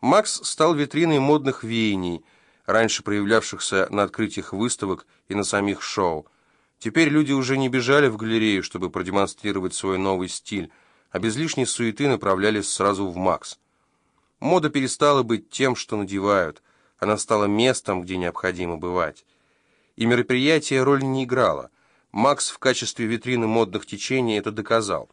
Макс стал витриной модных веяний, раньше проявлявшихся на открытиях выставок и на самих шоу. Теперь люди уже не бежали в галерею, чтобы продемонстрировать свой новый стиль, а без лишней суеты направлялись сразу в Макс. Мода перестала быть тем, что надевают, она стала местом, где необходимо бывать. И мероприятие роль не играло. Макс в качестве витрины модных течений это доказал.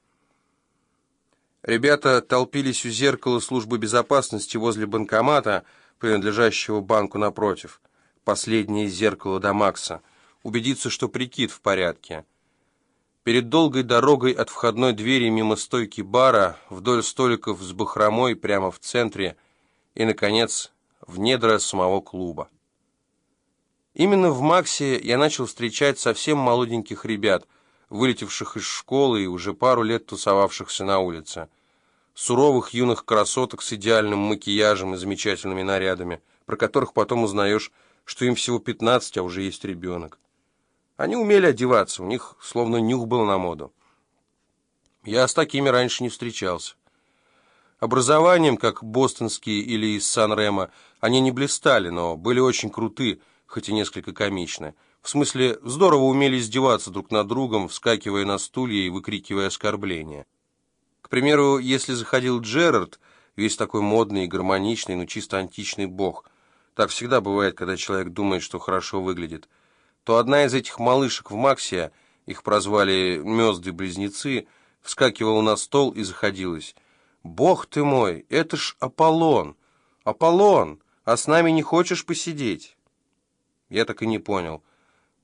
Ребята толпились у зеркала службы безопасности возле банкомата, принадлежащего банку напротив. Последнее зеркало до Макса. Убедиться, что прикид в порядке. Перед долгой дорогой от входной двери мимо стойки бара, вдоль столиков с бахромой прямо в центре и, наконец, в недра самого клуба. Именно в Максе я начал встречать совсем молоденьких ребят, вылетевших из школы и уже пару лет тусовавшихся на улице суровых юных красоток с идеальным макияжем и замечательными нарядами, про которых потом узнаешь, что им всего 15, а уже есть ребенок. Они умели одеваться, у них словно нюх был на моду. Я с такими раньше не встречался. Образованием, как бостонские или из Сан-Ремо, они не блистали, но были очень круты, хоть и несколько комичны. В смысле, здорово умели издеваться друг над другом, вскакивая на стулья и выкрикивая оскорбления. К примеру, если заходил Джерард, весь такой модный и гармоничный, но чисто античный бог, так всегда бывает, когда человек думает, что хорошо выглядит, то одна из этих малышек в Максе, их прозвали «мезды-близнецы», вскакивала на стол и заходилась. «Бог ты мой, это ж Аполлон! Аполлон! А с нами не хочешь посидеть?» Я так и не понял,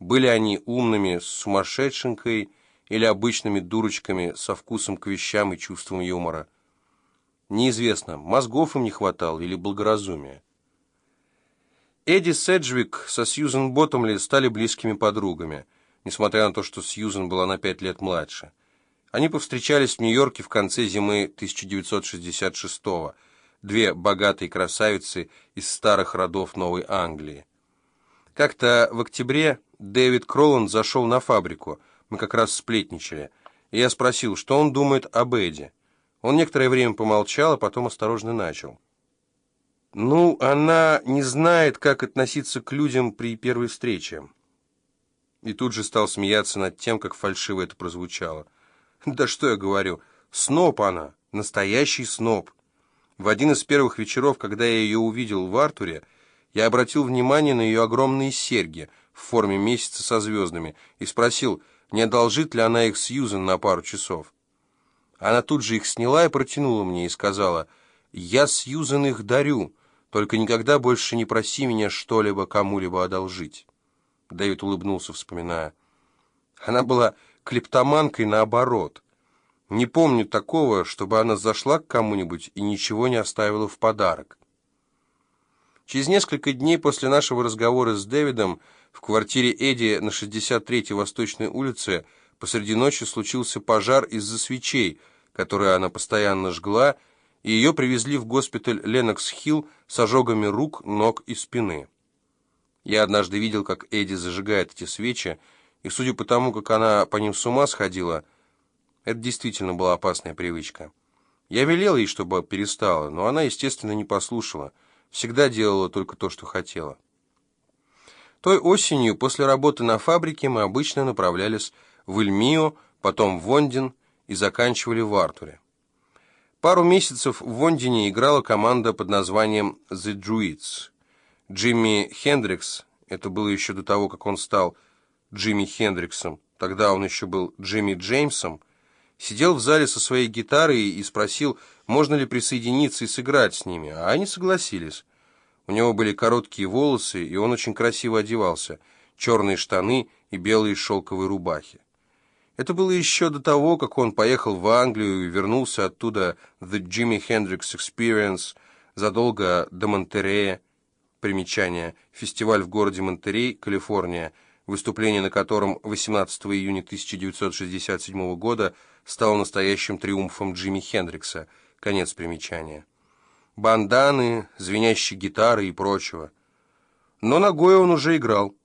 были они умными, с сумасшедшенькой, или обычными дурочками со вкусом к вещам и чувством юмора. Неизвестно, мозгов им не хватало или благоразумия. Эдди Седжвик со Сьюзен Боттомли стали близкими подругами, несмотря на то, что Сьюзен была на пять лет младше. Они повстречались в Нью-Йорке в конце зимы 1966-го, две богатые красавицы из старых родов Новой Англии. Как-то в октябре Дэвид Кроланд зашел на фабрику – мы как раз сплетничали. И я спросил, что он думает об Эдди. Он некоторое время помолчал, а потом осторожно начал. «Ну, она не знает, как относиться к людям при первой встрече». И тут же стал смеяться над тем, как фальшиво это прозвучало. «Да что я говорю, сноб она, настоящий сноб». В один из первых вечеров, когда я ее увидел в Артуре, я обратил внимание на ее огромные серьги в форме месяца со звездами и спросил, не одолжит ли она их Сьюзен на пару часов. Она тут же их сняла и протянула мне и сказала, «Я Сьюзен их дарю, только никогда больше не проси меня что-либо кому-либо одолжить». Дэвид улыбнулся, вспоминая. Она была клептоманкой наоборот. Не помню такого, чтобы она зашла к кому-нибудь и ничего не оставила в подарок. Через несколько дней после нашего разговора с Дэвидом в квартире Эдди на 63-й Восточной улице посреди ночи случился пожар из-за свечей, которые она постоянно жгла, и ее привезли в госпиталь Ленокс-Хилл с ожогами рук, ног и спины. Я однажды видел, как Эдди зажигает эти свечи, и судя по тому, как она по ним с ума сходила, это действительно была опасная привычка. Я велел ей, чтобы перестала, но она, естественно, не послушала – всегда делала только то, что хотела. Той осенью, после работы на фабрике, мы обычно направлялись в Ильмио, потом в Вондин и заканчивали в Артуре. Пару месяцев в Вондине играла команда под названием «The Druids». Джимми Хендрикс, это было еще до того, как он стал Джимми Хендриксом, тогда он еще был Джимми Джеймсом, сидел в зале со своей гитарой и спросил, можно ли присоединиться и сыграть с ними, а они согласились. У него были короткие волосы, и он очень красиво одевался, черные штаны и белые шелковые рубахи. Это было еще до того, как он поехал в Англию и вернулся оттуда The Jimi Hendrix Experience задолго до Монтерея. Примечание. Фестиваль в городе Монтерей, Калифорния, выступление на котором 18 июня 1967 года стало настоящим триумфом Джимми Хендрикса – Конец примечания. Банданы, звенящие гитары и прочего. Но ногой он уже играл.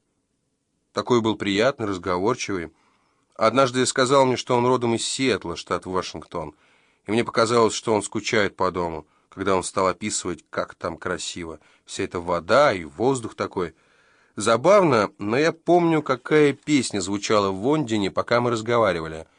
Такой был приятный, разговорчивый. Однажды сказал мне, что он родом из Сиэтла, штат Вашингтон, и мне показалось, что он скучает по дому, когда он стал описывать, как там красиво. Вся эта вода и воздух такой. Забавно, но я помню, какая песня звучала в Лондоне, пока мы разговаривали —